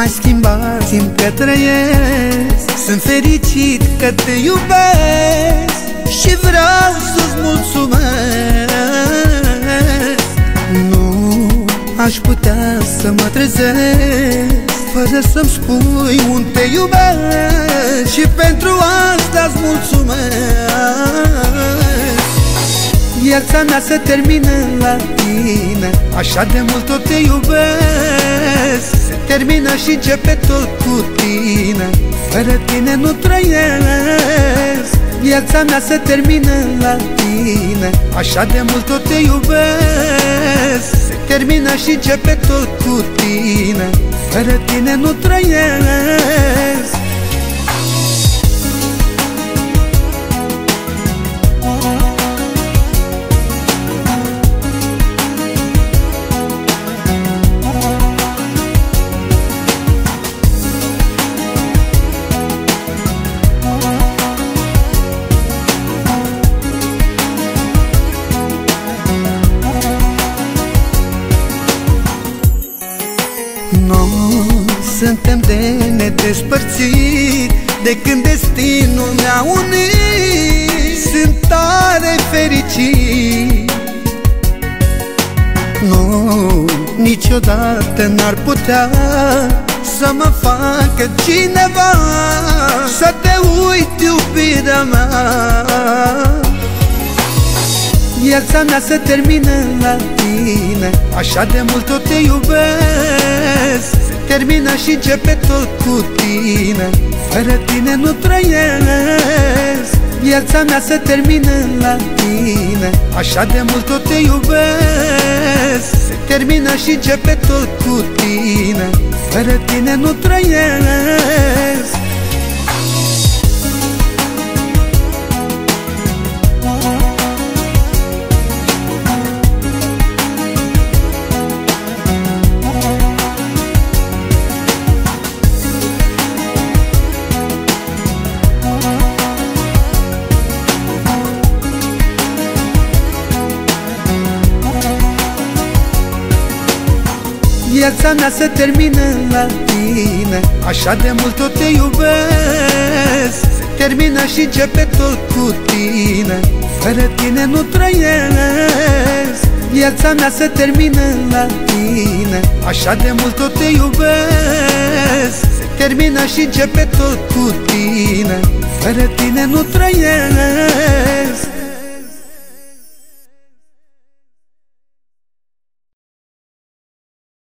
mai schimbat, simt că trăiesc. Sunt fericit că te iubesc Și vreau să-ți mulțumesc. Nu aș putea să mă trezesc Fără să-mi spui un te iubesc Și pentru asta-ți mulțumesc. Viața mea se termină la tine Așa de mult tot te iubesc. Se termină și începe tot cu tine. Fără tine nu trăiesc. Viața mea se termină la tine. Așa de mult tot te iubesc. Se termină și începe tot cu tine. Fără tine nu trăiesc Noi suntem de nedespărțit De când destinul ne-a unit. Sunt tare fericit. Nu, niciodată n-ar putea Să mă facă cineva Să te uit, iubirea mea Viața mea se termină la tine. Așa de mult tot te iubesc. Se termină și începe tot cu tine. Fără tine nu trăiesc. Viața mea se termină la tine. Așa de mult tot te iubesc. Se termină și începe tot cu tine. Fără tine nu trăiesc Viața mea se termină la tine. Așa de mult tot te iubesc. Se termină și începe tot cu tine. Fără tine nu trăiesc. Viața mea se termină la tine. Așa de mult tot te iubesc. Se termină și începe tot cu tine. Fără tine nu trăiesc